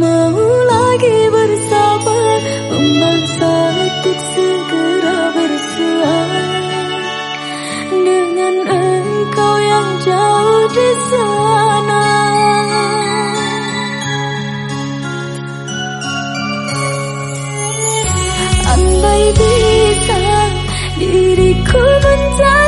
mau lagi bersabar Memaksa untuk segera bersuara Dengan engkau yang jauh di sana. Andai bisa diriku mencari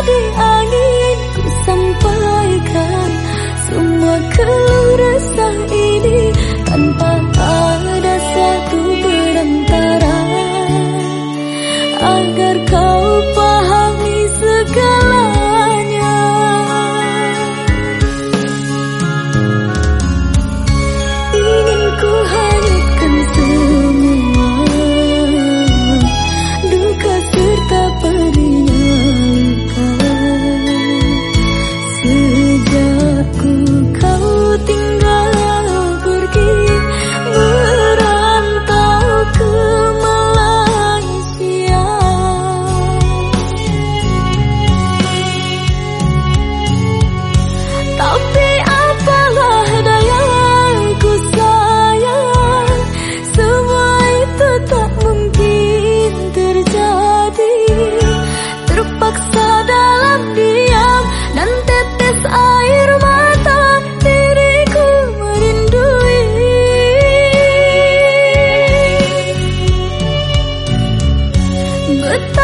ず。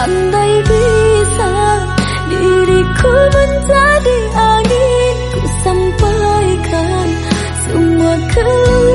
andaikan bisa diriku menjadi angin ku sampaikan semua keluh